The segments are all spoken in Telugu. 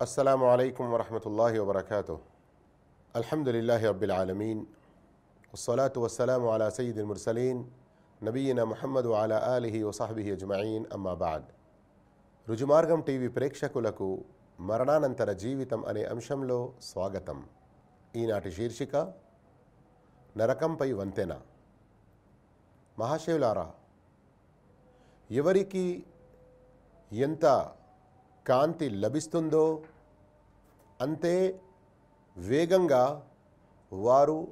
السلام عليكم ورحمة الله وبركاته الحمد لله رب العالمين والصلاة والسلام على سيد المرسلين నబీన ముహమ్మద్ వాలా ఆలిహి వసాహబిహి అజ్మయీన్ అమ్మా బాద్ రుజుమార్గం టీవీ ప్రేక్షకులకు మరణానంతర జీవితం అనే అంశంలో స్వాగతం ఈనాటి శీర్షిక నరకంపై వంతెన మహాశివులారా ఎవరికి ఎంత కాంతి లభిస్తుందో? అంతే వేగంగా వారు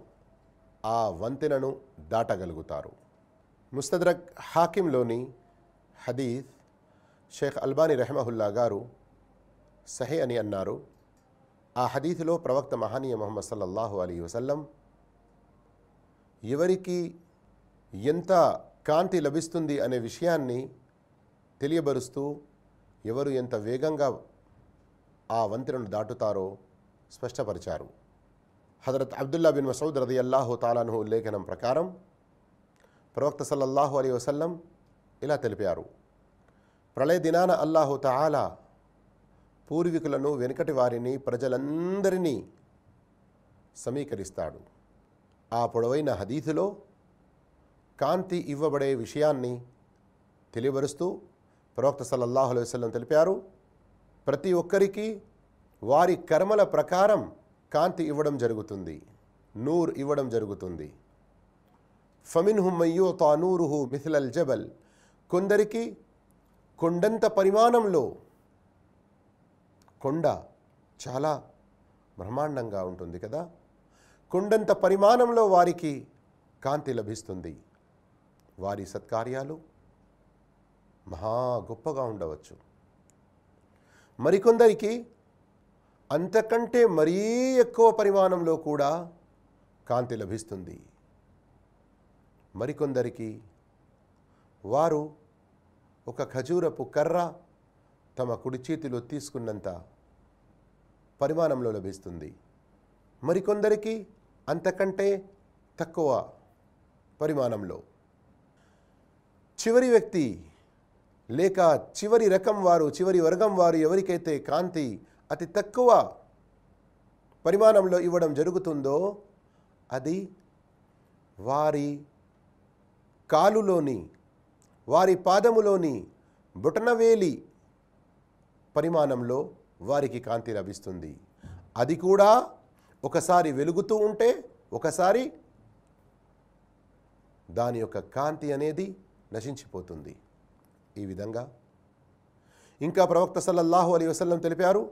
ఆ వంతెనను దాటగలుగుతారు. ముస్తద్రక్ హాకింలోని హదీఫ్ షేఖ్ అల్బానీ రెహమహుల్లా గారు సహే అని అన్నారు. ఆ హదీఫ్లో ప్రవక్త మహానీయ మొహమ్మద్ సల్లల్లాహు అలీ వసల్లం ఎవరికి ఎంత కాంతి లభిస్తుంది అనే విషయాన్ని తెలియబరుస్తూ ఎవరు ఎంత వేగంగా ఆ వంతెనను దాటుతారో స్పష్టపరిచారు. హజరత్ అబ్దుల్లా బిన్ మసౌద్ రది అల్లాహు తాలాను ఉల్లేఖనం ప్రకారం ప్రవక్త సల్లల్లాహు అలీ వసల్లం ఇలా తెలిపారు. ప్రళయ దినాన అల్లాహు తాలా పూర్వీకులను వెనుకటి వారిని ప్రజలందరినీ సమీకరిస్తాడు. ఆ పొడవైన హదీథులో కాంతి ఇవ్వబడే విషయాన్ని తెలియబరుస్తూ ప్రవక్త సల్లల్లాహు అలైవల్లం తెలిపారు ప్రతి ఒక్కరికి వారి కర్మల ప్రకారం కాంతి ఇవ్వడం జరుగుతుంది నూర్ ఇవ్వడం జరుగుతుంది. ఫమిన్హుమ్ మయ్యో తానూరుహు మిథిలల్ జబల్ కొందరికి కొండంత పరిమాణంలో కొండ చాలా బ్రహ్మాండంగా ఉంటుంది కదా కొండంత పరిమాణంలో వారికి కాంతి లభిస్తుంది. వారి సత్కార్యాలు మహా గొప్పగా ఉండవచ్చు. మరికొందరికి అంతకంటే మరీ ఎక్కువ పరిమాణంలో కూడా కాంతి లభిస్తుంది. మరికొందరికి వారు ఒక ఖజూరపు కర్ర తమ కుడి చేతిలో తీసుకున్నంత పరిమాణంలో లభిస్తుంది. మరికొందరికి అంతకంటే తక్కువ పరిమాణంలో. చివరి వ్యక్తి లేక చివరి రకం వారు చివరి వర్గం వారు ఎవరికైతే కాంతి అతి తక్కువ పరిమాణంలో ఇవ్వడం జరుగుతుందో అది వారి కాలులోని వారి పాదములోని బుటనవేలి పరిమాణంలో వారికి కాంతి లభిస్తుంది. అది కూడా ఒకసారి వెలుగుతూ ఉంటే ఒకసారి దాని యొక్క కాంతి అనేది నశించిపోతుంది. ఈ విధంగా. ఇంకా ప్రవక్త సల్లల్లాహు అలీ వసల్లం తెలిపారు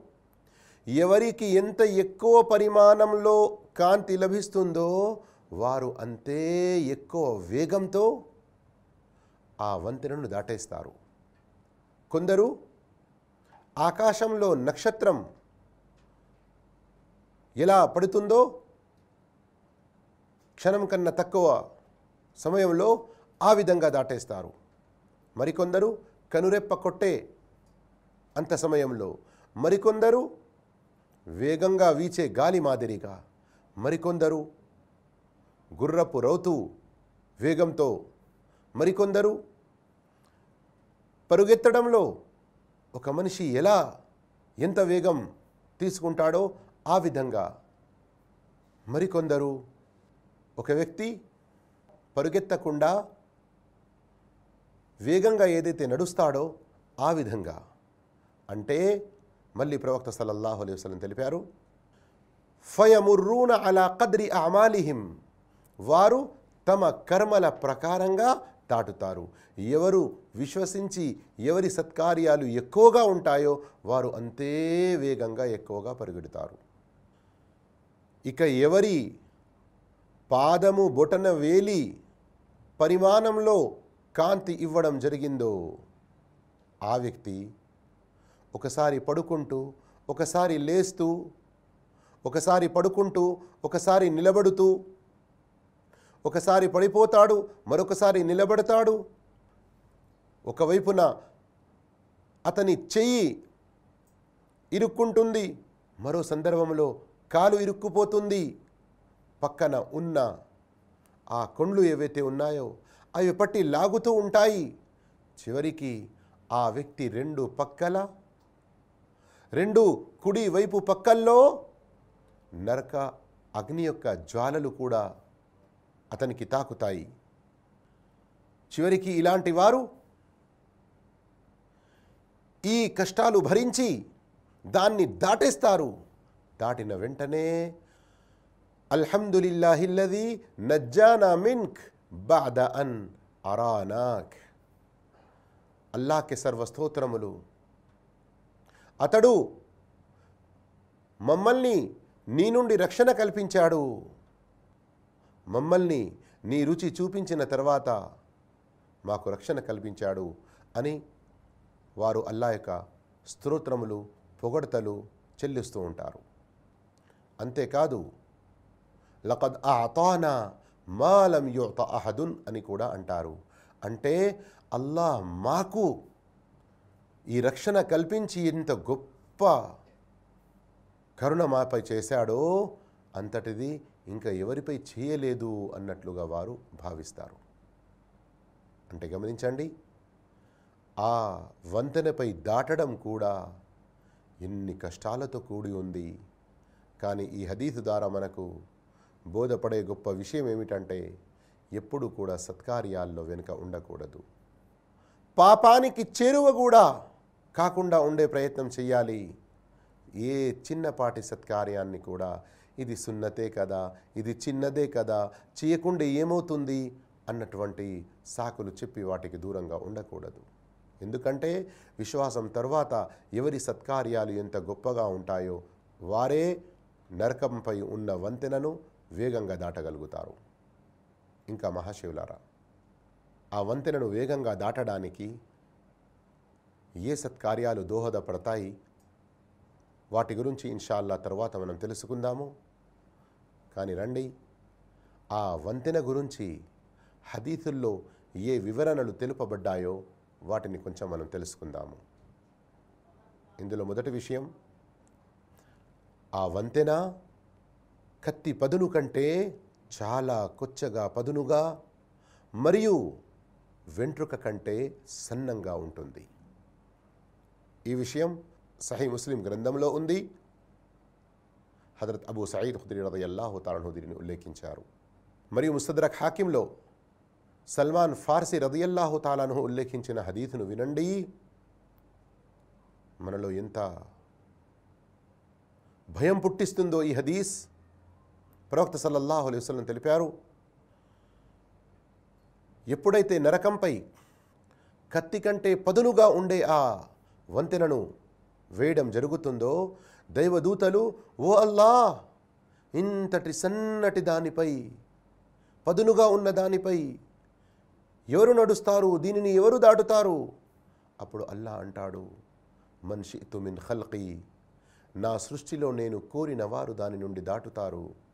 ఎవరికి ఎంత ఎక్కువ పరిమాణంలో కాంతి లభిస్తుందో వారు అంతే ఎక్కువ వేగంతో ఆ వంతెనను దాటేస్తారు. కొందరు ఆకాశంలో నక్షత్రం ఎలా పడుతుందో క్షణం కన్నా తక్కువ సమయంలో ఆ విధంగా దాటేస్తారు. మరికొందరు కనురెప్ప కొట్టే అంత సమయంలో మరికొందరు వేగంగా వీచే గాలి మాదిరిగా మరికొందరు గుర్రపు రౌతు వేగంతో మరికొందరు పరుగెత్తడంలో ఒక మనిషి ఎలా ఎంత వేగం తీసుకుంటాడో ఆ విధంగా మరికొందరు ఒక వ్యక్తి పరుగెత్తకుండా వేగంగా ఏదైతే నడుస్తాడో ఆ విధంగా. అంటే మళ్ళీ ప్రవక్త సల్లల్లాహు అలైహి వసలం తెలిపారు ఫయముర్రూన అలా కద్రి అమాలిహిం. వారు తమ కర్మల ప్రకారంగా దాటుతారు. ఎవరు విశ్వసించి ఎవరి సత్కార్యాలు ఎక్కువగా ఉంటాయో వారు అంతే వేగంగా ఎక్కువగా పరిగెడతారు. ఇక ఎవరి పాదము బొటన వేలి పరిమాణంలో కాంతి ఇవ్వడం జరిగిందో ఆ వ్యక్తి ఒకసారి పడుకుంటూ ఒకసారి లేస్తూ ఒకసారి పడుకుంటూ ఒకసారి నిలబడుతూ ఒకసారి పడిపోతాడు మరొకసారి నిలబడతాడు. ఒకవైపున అతని చెయ్యి ఇరుక్కుంటుంది మరో సందర్భంలో కాలు ఇరుక్కుపోతుంది. పక్కన ఉన్న ఆ కొండ్లు ఏవైతే ఉన్నాయో అవి పట్టి లాగుతూ ఉంటాయి. చివరికి ఆ వ్యక్తి రెండు పక్కల రెండు కుడి వైపు పక్కల్లో నరక అగ్ని యొక్క జ్వాలలు కూడా అతనికి తాకుతాయి. చివరికి ఇలాంటి వారు ఈ కష్టాలు భరించి దాన్ని దాటేస్తారు. దాటిన వెంటనే అల్హమ్దులిల్లాహిల్లది నజ్జానా మిన్క్ బాద అన్ అరానాక్. అల్లాహ్కి సర్వస్తోత్రములు. అతడు మమ్మల్ని నీ నుండి రక్షణ కల్పించాడు. మమ్మల్ని నీ రుచి చూపించిన తర్వాత మాకు రక్షణ కల్పించాడు అని వారు అల్లా యొక్క స్తోత్రములు పొగడతలు చెల్లిస్తూ ఉంటారు. అంతేకాదు లకద్ ఆతానా మాలం యుత అహదున్ అని కూడా అంటారు. అంటే అల్లా మాకు ఈ రక్షణ కల్పించి ఇంత గొప్ప కరుణ మాపై చేశాడో అంతటిది ఇంకా ఎవరిపై చేయలేదు అన్నట్లుగా వారు భావిస్తారు. అంటే గమనించండి ఆ వంతెనపై దాటడం కూడా ఎన్ని కష్టాలతో కూడి ఉంది. కానీ ఈ హదీసు ద్వారా మనకు బోధపడే గొప్ప విషయం ఏమిటంటే ఎప్పుడు కూడా సత్కార్యాల్లో వెనుక ఉండకూడదు. పాపానికి చేరువ కూడా కాకుండా ఉండే ప్రయత్నం చేయాలి ఏ చిన్నపాటి సత్కార్యాన్ని కూడా ఇది సున్నతే కదా ఇది చిన్నదే కదా చేయకుండా ఏమవుతుంది అన్నటువంటి సాకులు చెప్పి వాటికి దూరంగా ఉండకూడదు. ఎందుకంటే విశ్వాసం తర్వాత ఎవరి సత్కార్యాలు ఎంత గొప్పగా ఉంటాయో వారే నరకంపై ఉన్న వంతెనను వేగంగా దాటగలుగుతారు. ఇంకా మహాశివులారా ఆ వంతెనను వేగంగా దాటడానికి ఏ సత్కార్యాలు దోహదపడతాయి? వాటి గురించి ఇన్షాల్లా తర్వాత మనం తెలుసుకుందాము. కానీ రండి ఆ వంతెన గురించి హదీతుల్లో ఏ వివరణలు తెలుపబడ్డాయో వాటిని కొంచెం మనం తెలుసుకుందాము. ఇందులో మొదటి విషయం ఆ వంతెన కత్తి పదును కంటే చాలా కొచ్చగా పదునుగా మరియు వెంట్రుక కంటే సన్నంగా ఉంటుంది. ఈ విషయం సహీ ముస్లిం గ్రంథంలో ఉంది. హజరత్ అబూ సయీద్ ఖుదరి రదయల్లాహు తాలను ఉల్లేఖించారు. మరియు ముస్తద్రక్ హాకింలో సల్మాన్ ఫార్సీ రదయల్లాహుతాలను ఉల్లేఖించిన హదీతును వినండి. మనలో ఎంత భయం పుట్టిస్తుందో ఈ హదీస్. ప్రవక్త సల్లల్లాహు అలైహి తెలిపారు ఎప్పుడైతే నరకంపై కత్తి కంటే పదునుగా ఉండే ఆ వంతెనను వేయడం జరుగుతుందో దైవదూతలు ఓ అల్లా ఇంతటి సన్నటి దానిపై పదునుగా ఉన్న దానిపై ఎవరు నడుస్తారు? దీనిని ఎవరు దాటుతారు? అప్పుడు అల్లా అంటాడు మన్షి తుమిన్ హల్కీ నా సృష్టిలో నేను కోరిన వారు దాని నుండి దాటుతారు.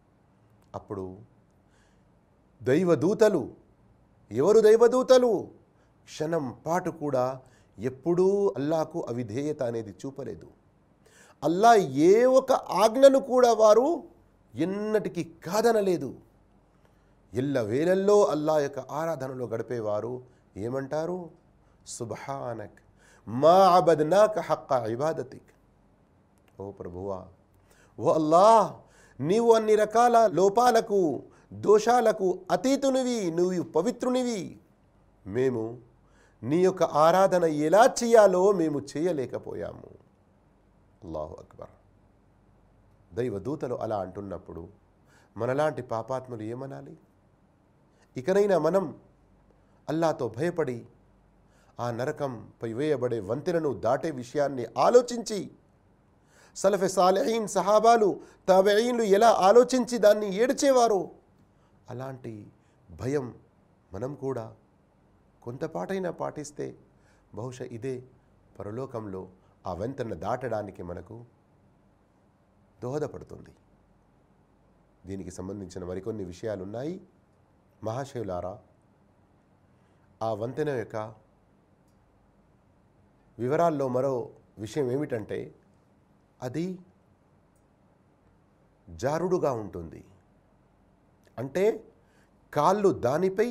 అప్పుడు దైవదూతలు ఎవరు దైవదూతలు? క్షణం పాటు కూడా ఎప్పుడూ అల్లాకు అవిధేయత అనేది చూపలేదు. అల్లా ఏ ఒక ఆజ్ఞను కూడా వారు ఎన్నటికీ కాదనలేదు. ఎల్ల వేలల్లో అల్లా యొక్క ఆరాధనలో గడిపేవారు ఏమంటారు? సుభానక్ మా అబద్నాక హక్క ఇబాదతిక్. ఓ ప్రభువా ఓ అల్లా నీవు అన్ని రకాల లోపాలకు దోషాలకు అతీతునివి నువ్వు పవిత్రునివి. మేము నీ యొక్క ఆరాధన ఎలా చేయాలో మేము చేయలేకపోయాము. అల్లాహు అక్బర్. దైవదూతలు అలా అంటున్నప్పుడు మనలాంటి పాపాత్ములు ఏమనాలి? ఇకనైనా మనం అల్లాతో భయపడి ఆ నరకంపై వేయబడే వంతెనను దాటే విషయాన్ని ఆలోచించి సలఫె సాలహీన్ సహాబాలు తాబెయిన్లు ఎలా ఆలోచించి దాన్ని ఏడ్చేవారో? అలాంటి భయం మనం కూడా కొంతపాటైనా పాటిస్తే బహుశా ఇదే పరలోకంలో ఆ వెంతను దాటడానికి మనకు దోహదపడుతుంది. దీనికి సంబంధించిన మరికొన్ని విషయాలు ఉన్నాయి మహాశివులారా ఆ వంతెన యొక్క వివరాల్లో మరో విషయం ఏమిటంటే అది జారుడుగా ఉంటుంది. అంటే కాళ్ళు దానిపై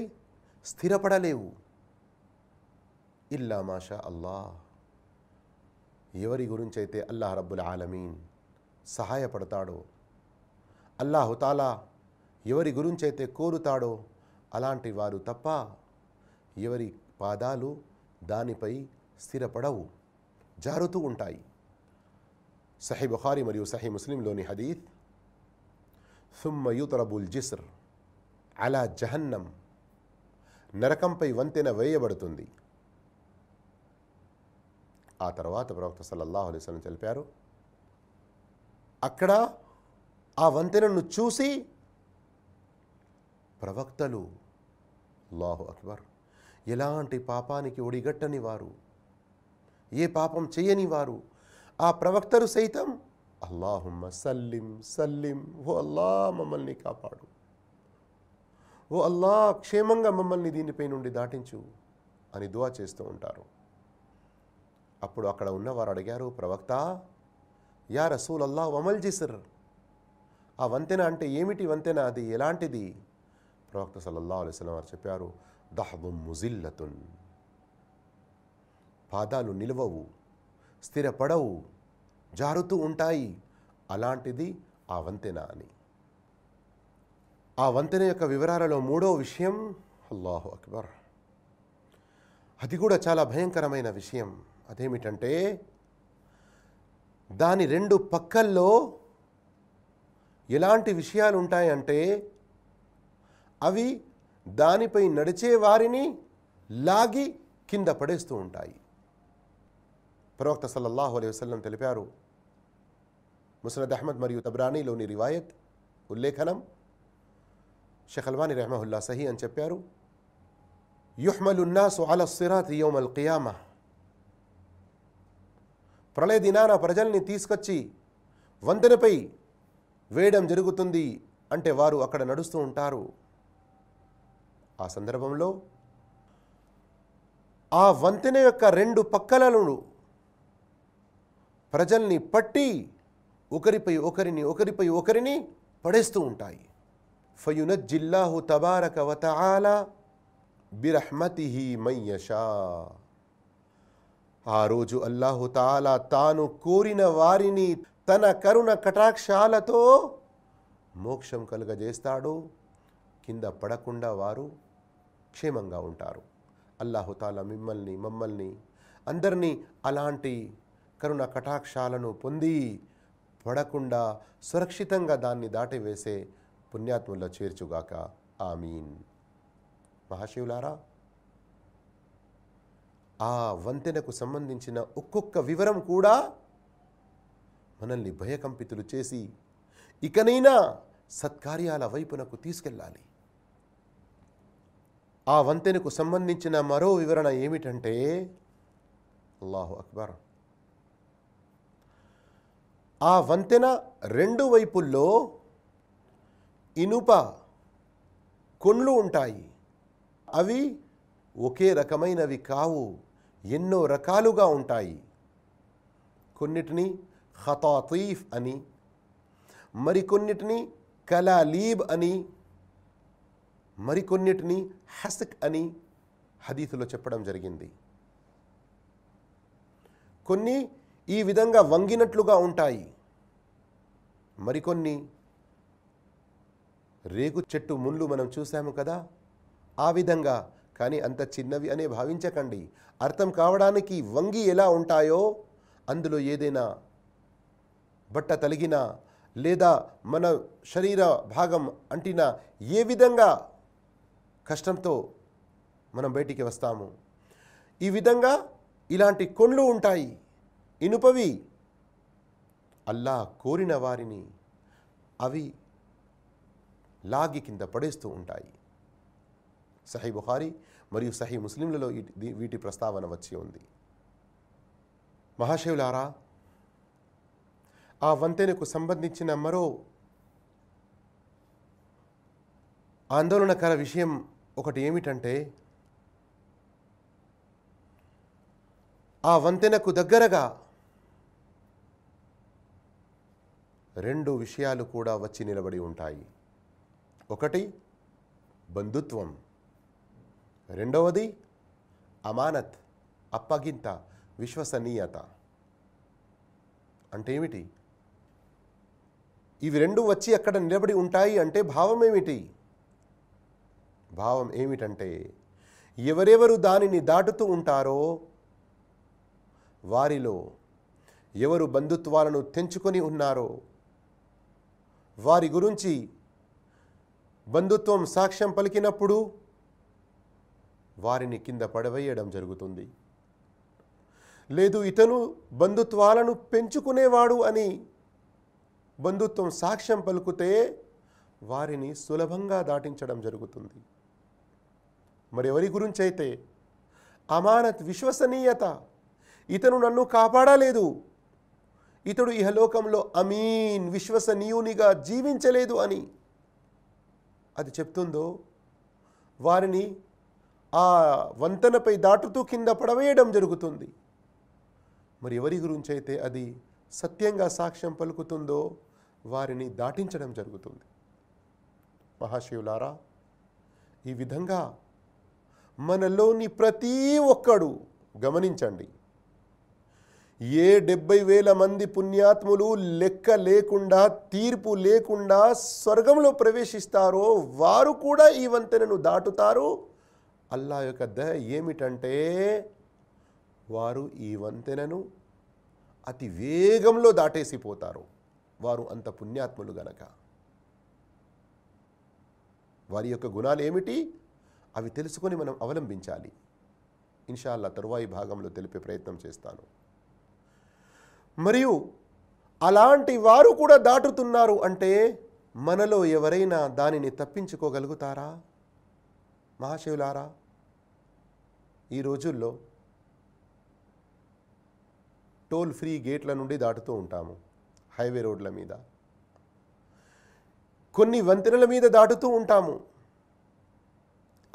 స్థిరపడలేవు. ఇల్లా మాషా అల్లా ఎవరి గురించి అయితే అల్లాహ్ రబ్బుల్ ఆలమీన్ సహాయపడతాడో అల్లాహుతాలా ఎవరి గురించి అయితే కోరుతాడో అలాంటి వారు తప్ప ఎవరి పాదాలు దానిపై స్థిరపడవు జారుతూ ఉంటాయి. సహీ బుఖారి మరియు సహీ ముస్లింలోని హదీత్ సుమ్మ యూతరబుల్ జిస్ర్ అలా జహన్నం నరకంపై వంతెన వేయబడుతుంది. ఆ తర్వాత ప్రవక్త సల్లల్లాహు అలైస్లం తెలిపారు అక్కడ ఆ వంతెనను చూసి ప్రవక్తలు అల్లాహు అక్బర్ ఎలాంటి పాపానికి ఒడిగట్టని వారు ఏ పాపం చేయని వారు ఆ ప్రవక్తరు సైతం అల్లాహుమ్మ సల్లిం సల్లిం ఓ అల్లా మమ్మల్ని కాపాడు. ఓ అల్లా క్షేమంగా మమ్మల్ని దీనిపై నుండి దాటించు అని దువా చేస్తూ ఉంటారు. అప్పుడు అక్కడ ఉన్నవారు అడిగారు ప్రవక్త యా రసూల్ అల్లా వమల్ జిసర్. ఆ వంతెన అంటే ఏమిటి వంతెన? అది ఎలాంటిది? ప్రవక్త సల్లల్లా అలిస్లం వారు చెప్పారు దహబు ముజిల్లతున్. పాదాలు నిలవవు. స్థిరపడవు జారుతూ ఉంటాయి. అలాంటిది ఆ వంతెన అని. ఆ వంతెన యొక్క వివరాలలో మూడో విషయం అల్లాహు అక్బర్. అది కూడా చాలా భయంకరమైన విషయం. అదేమిటంటే దాని రెండు పక్కల్లో ఎలాంటి విషయాలు ఉంటాయంటే అవి దానిపై నడిచే వారిని లాగి కింద పడేస్తూ ఉంటాయి. ప్రవక్త సల్లల్లాహు అలై వసల్లం తెలిపారు ముసరద్ అహ్మద్ మరియు తబ్రానీలోని రివాయత్ ఉల్లేఖనం షెఖల్వాని రెహమహుల్లా సహీ అని చెప్పారు యుహ్మలు ఉన్నాసు అల సిరాత్ యోమల్ కియామా. ప్రళయ దినాన ప్రజల్ని తీసుకొచ్చి వంతెనపై వేయడం జరుగుతుంది అంటే వారు అక్కడ నడుస్తూ ఉంటారు. ఆ సందర్భంలో ఆ వంతెన యొక్క రెండు పక్కలను ప్రజల్ని పట్టి ఒకరిపై ఒకరిని ఒకరిపై ఒకరిని పడేస్తూ ఉంటాయి. ఫయునజ్జిల్లాహు తబారక వతఆలా బిరహ్మతిహి మయ్యషా ఆ రోజు అల్లాహు తాలా తాను కోరిన వారిని తన కరుణ కటాక్షాలతో మోక్షం కలుగజేస్తాడు. కింద పడకుండా వారు క్షేమంగా ఉంటారు. అల్లాహుతాలా మిమ్మల్ని మమ్మల్ని అందరినీ అలాంటి కరుణ కటాక్షాలను పొంది పడకుండా సురక్షితంగా దాన్ని దాటివేసే పుణ్యాత్ముల్లో చేర్చుగాక. ఆమీన్. మహాశివులారా ఆ వంతెనకు సంబంధించిన ఒక్కొక్క వివరం కూడా మనల్ని భయకంపితులు చేసి ఇకనైనా సత్కార్యాల వైపునకు తీసుకెళ్ళాలి. ఆ వంతెనకు సంబంధించిన మరో వివరణ ఏమిటంటే అల్లాహు అక్బర్. ఆ వంతెన రెండు వైపుల్లో ఇనుప కొండ్లు ఉంటాయి. అవి ఒకే రకమైనవి కావు ఎన్నో రకాలుగా ఉంటాయి. కొన్నిటిని ఖతాతీఫ్ అని మరికొన్నిటిని కలాలీబ్ అని మరికొన్నిటిని హసక్ అని హదీతులో చెప్పడం జరిగింది. కొన్ని ఈ విధంగా వంగినట్లుగా ఉంటాయి. మరికొన్ని రేగు చెట్టు ముళ్ళు మనం చూసాము కదా? ఆ విధంగా కానీ అంత చిన్నవి అనే భావించకండి. అర్థం కావడానికి వంగి ఎలా ఉంటాయో అందులో ఏదైనా బట్ట తలిగిన లేదా మన శరీర భాగం అంటిన ఏ విధంగా కష్టంతో మనం బయటికి వస్తాము. ఈ విధంగా ఇలాంటి కొండ్లు ఉంటాయి. ఇనుపవి. అల్లా కోరిన వారిని అవి లాగి కింద పడేస్తూ ఉంటాయి. సహీ బుహారి మరియు సహీ ముస్లింలలో వీటి ప్రస్తావన వచ్చి ఉంది. మహాశివులారా ఆ వంతెనకు సంబంధించిన మరో ఆందోళనకర విషయం ఒకటి ఏమిటంటే ఆ వంతెనకు దగ్గరగా రెండు విషయాలు కూడా వచ్చి నిలబడి ఉంటాయి. ఒకటి బంధుత్వం. రెండవది అమానత్ అప్పగింత విశ్వసనీయత. అంటే ఏమిటి? ఇవి రెండు వచ్చి అక్కడ నిలబడి ఉంటాయి అంటే భావం ఏమిటి? భావం ఏమిటంటే ఎవరెవరు దానిని దాటుతూ ఉంటారో వారిలో ఎవరు బంధుత్వాలను తెంచుకొని ఉన్నారో వారి గురించి బంధుత్వం సాక్ష్యం పలికినప్పుడు వారిని కింద పడవేయడం జరుగుతుంది. లేదు ఇతను బంధుత్వాలను పెంచుకునేవాడు అని బంధుత్వం సాక్ష్యం పలుకుతే వారిని సులభంగా దాటించడం జరుగుతుంది. మరి ఎవరి గురించి అయితే అమానత్ విశ్వసనీయత. ఇతను నన్ను కాపాడలేదు. ఇతడు ఇహలోకంలో అమీన్ విశ్వసనీయునిగా జీవించలేదు అని. అది చెప్తుందో? వారిని ఆ వంతెనపై దాటుతూ కింద పడవేయడం జరుగుతుంది. మరి ఎవరి గురించి అయితే అది సత్యంగా సాక్ష్యం పలుకుతుందో వారిని దాటించడం జరుగుతుంది. మహాశివులారా ఈ విధంగా మనలోని ప్రతి ఒక్కడు గమనించండి. ఏ డెబ్బై వేల మంది పుణ్యాత్ములు లెక్క లేకుండా తీర్పు లేకుండా స్వర్గంలో ప్రవేశిస్తారో వారు కూడా ఈ వంతెనను దాటుతారు. అల్లా యొక్క దయ ఏమిటంటే వారు ఈ వంతెనను అతి వేగంలో దాటేసిపోతారు. వారు అంత పుణ్యాత్ములు గనక. వారి యొక్క గుణాలు ఏమిటి? అవి తెలుసుకొని మనం అవలంబించాలి. ఇన్షాల్లా తరువాయి భాగంలో తెలిపే ప్రయత్నం చేస్తాను. మరియు అలాంటి వారు కూడా దాటుతున్నారు అంటే మనలో ఎవరైనా దానిని తప్పించుకోగలుగుతారా? మహాశివులారా ఈ రోజుల్లో టోల్ ఫ్రీ గేట్ల నుండి దాటుతూ ఉంటాము హైవే రోడ్ల మీద. కొన్ని వంతెనల మీద దాటుతూ ఉంటాము.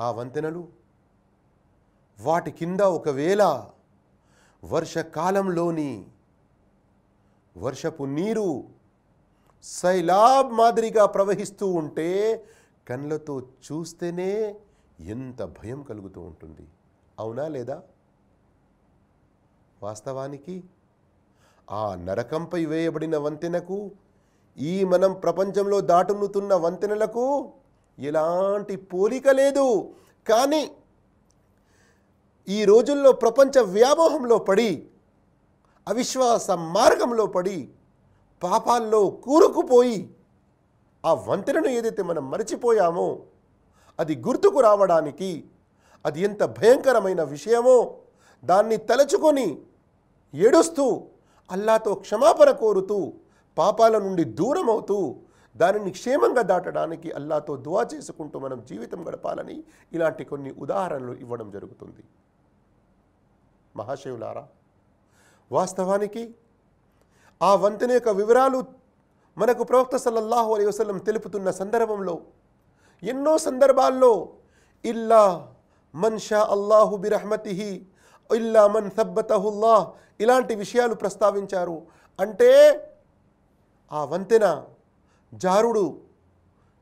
ఆ వంతెనలు వాటి కింద ఒకవేళ వర్షకాలంలోని వర్షపు నీరు సైలాబ్ మాదిరిగా ప్రవహిస్తూ ఉంటే కళ్ళతో చూస్తేనే ఎంత భయం కలుగుతూ ఉంటుంది. అవునా లేదా? వాస్తవానికి ఆ నరకంపై వేయబడిన వంతెనకు ఈ మనం ప్రపంచంలో దాటునుతున్న వంతెనలకు ఎలాంటి పోలిక లేదు. కానీ ఈ రోజుల్లో ప్రపంచ వ్యామోహంలో పడి అవిశ్వాస మార్గంలో పడి పాపాల్లో కూరుకుపోయి ఆ వంతెనను ఏదైతే మనం మరచిపోయామో అది గుర్తుకు రావడానికి అది ఎంత భయంకరమైన విషయమో దాన్ని తలచుకొని ఏడుస్తూ అల్లాతో క్షమాపణ కోరుతూ పాపాల నుండి దూరం అవుతూ దానిని క్షేమంగా దాటడానికి అల్లాతో దువా చేసుకుంటూ మనం జీవితం గడపాలని ఇలాంటి కొన్ని ఉదాహరణలు ఇవ్వడం జరుగుతుంది. మహాశివులారా వాస్తవానికి ఆ వంతెన యొక్క వివరాలు మనకు ప్రవక్త సల్లల్లాహు అలై వసలం తెలుపుతున్న సందర్భంలో ఎన్నో సందర్భాల్లో ఇల్లా మన్ షా అల్లాహు బిరహ్మతిహి ఇల్లా మన్ సబ్బతహుల్లాహ్ ఇలాంటి విషయాలు ప్రస్తావించారు. అంటే ఆ వంతెన జారుడు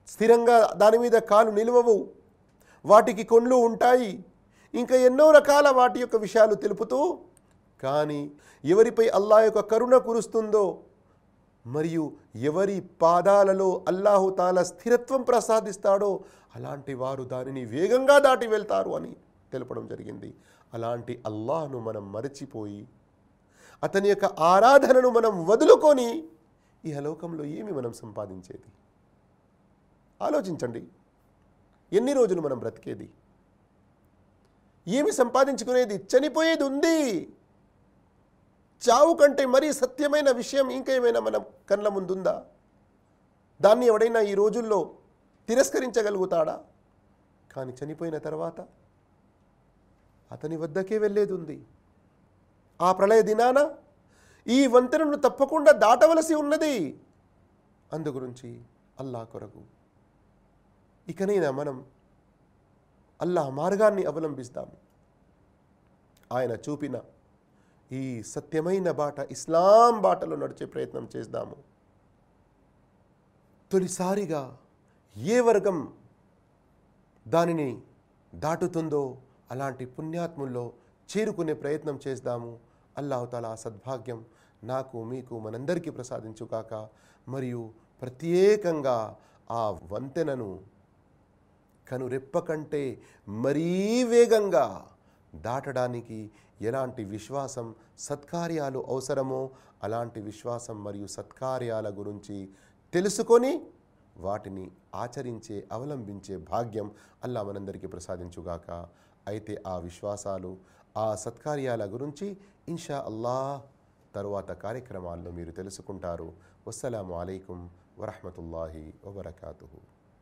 స్థిరంగా దాని మీద కాలు నిలవవు వాటికి కొండ్లు ఉంటాయి ఇంకా ఎన్నో రకాల వాటి యొక్క విషయాలు తెలుపుతూ కానీ ఎవరిపై అల్లా యొక్క కరుణ కురుస్తుందో మరియు ఎవరి పాదాలలో అల్లాహుతాల స్థిరత్వం ప్రసాదిస్తాడో అలాంటి వారు దానిని వేగంగా దాటి వెళ్తారు అని తెలపడం జరిగింది. అలాంటి అల్లాహ్ను మనం మరచిపోయి అతని యొక్క ఆరాధనను మనం వదులుకొని ఈ హలోకంలో ఏమి మనం సంపాదించేది? ఆలోచించండి. ఎన్ని రోజులు మనం బ్రతికేది? ఏమి సంపాదించుకునేది? చనిపోయేది ఉంది. చావు కంటే మరీ సత్యమైన విషయం ఇంకేమైనా మనం కళ్ళ ముందుందా? దాన్ని ఎవడైనా ఈ రోజుల్లో తిరస్కరించగలుగుతాడా? కానీ చనిపోయిన తర్వాత అతని వద్దకే వెళ్ళేది ఉంది ఆ ప్రళయ దినాన ఈ వంతెనను తప్పకుండా దాటవలసి ఉన్నది. అందుగురించి అల్లా కొరకు. ఇకనైనా మనం అల్లా మార్గాన్ని అవలంబిస్తాము ఆయన చూపిన ఈ సత్యమైన బాట ఇస్లాం బాటలో నడిచే ప్రయత్నం చేద్దాము. తొలిసారిగా ఏ వర్గం దానిని దాటుతుందో అలాంటి పుణ్యాత్ముల్లో చేరుకునే ప్రయత్నం చేద్దాము. అల్లాహతాల సద్భాగ్యం నాకు మీకు మనందరికీ ప్రసాదించుగాక. మరియు ప్రత్యేకంగా ఆ వంతెనను కనురెప్ప కంటే మరీ వేగంగా దాటడానికి ఎలాంటి విశ్వాసం సత్కార్యాలు అవసరమో అలాంటి విశ్వాసం మరియు సత్కార్యాల గురించి తెలుసుకొని వాటిని ఆచరించే అవలంబించే భాగ్యం అల్లా మనందరికీ ప్రసాదించుగాక. అయితే ఆ విశ్వాసాలు ఆ సత్కార్యాల గురించి ఇన్షా అల్లాహ్ తరువాత కార్యక్రమాల్లో మీరు తెలుసుకుంటారు. వస్సలాము అలైకుం వరహమతుల్లాహి వబర్కాతుహు.